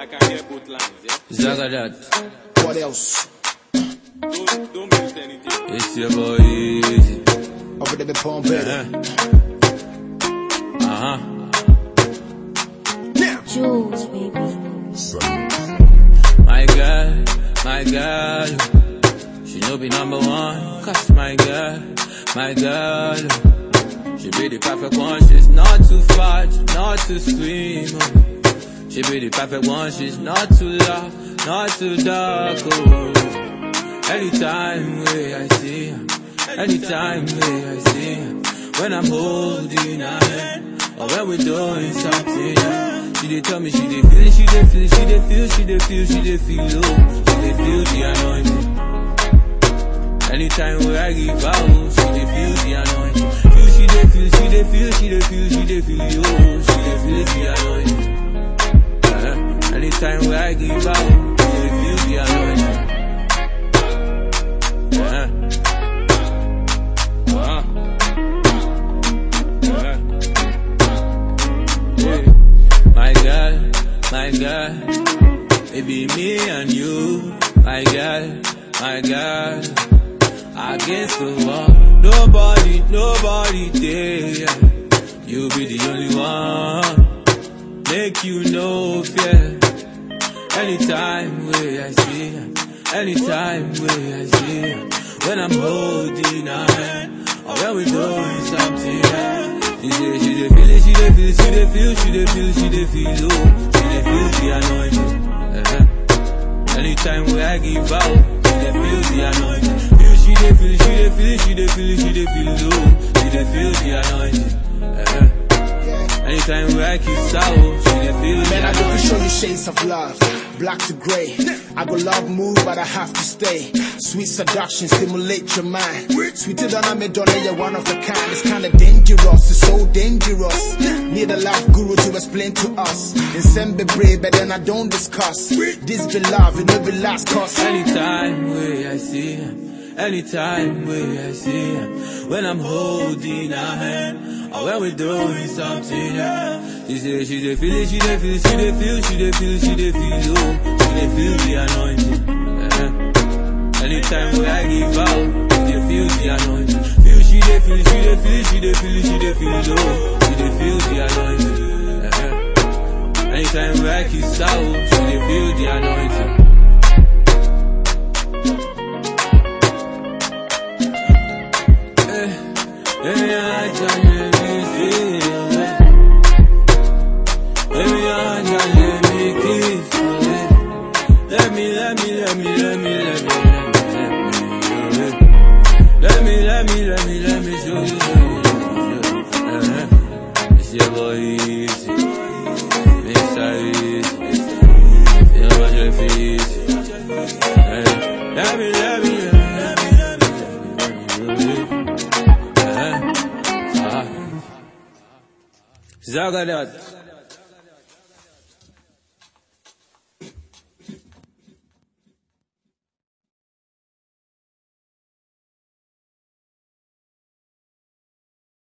Zagadat. What else? Don't, don't miss anything. It's your boy Eazi. Over there, be Palm Better. Uh huh. Now, Jules, baby. My girl, my girl. She know be number one. Cause my girl, my girl. She be the perfect one. She's not too fat, not too scream. Oh. She be the perfect one. She's not too loud, not too dark. Oh. Anytime way I see her, anytime way I see her, when I'm holding her hand, or when we're doing something, yeah. she dey tell me she dey feel, she dey feel, she dey feel, she dey feel, she dey feel, oh, she dey feel the anointing. Anytime where I give out, she dey feel the anointing. Feel, she dey feel, she dey feel, she dey feel, she dey feel, oh, Anytime where I give the. Yeah. Uh-huh. Yeah. My girl, my girl, it be me and you, my girl, my girl, against the wall. Nobody, nobody there. You be the only one, make you no fear. Anytime where I see her, anytime where I see her, when I'm holding her or when we doing something. She say she dey feel she dey feel, she dey feel, she dey feel, she dey feel, oh, she dey feel the anointing. Uh-huh. Anytime where I give out, she dey feel the anointing. Feel, she dey feel, she dey feel, she dey feel, she dey feel, oh, she dey feel the anointing. Uh-huh. Anytime where I kiss out, she Man, I go to show you shades of love, black to gray. I go love move, but I have to stay. Sweet seduction, stimulate your mind. Sweeter than a Madonna, you're one of a kind. It's kinda dangerous, it's so dangerous. Need a life guru to explain to us. And send be brave, but then I don't discuss. This be love, it never last cause. Anytime where I see anytime we I see when I'm holding her hand, or when we're doing something, yeah. She say she dey feel it, she dey feel, she dey feel, she dey feel, she dey feel, oh, she dey feel the anointing. Uh-huh. Anytime where I give out, she dey feel the anointing. Feel she dey feel, she dey feel, she dey feel, she dey feel, oh, she dey feel the anointing. Uh-huh. Anytime where I kiss out, she dey feel the anointing. Let me, let me, let me, let me show you. Uh-huh. It's your boy Easy. Mr. Easy. Your boy Easy. Let me, let me, let me, let me, let me, let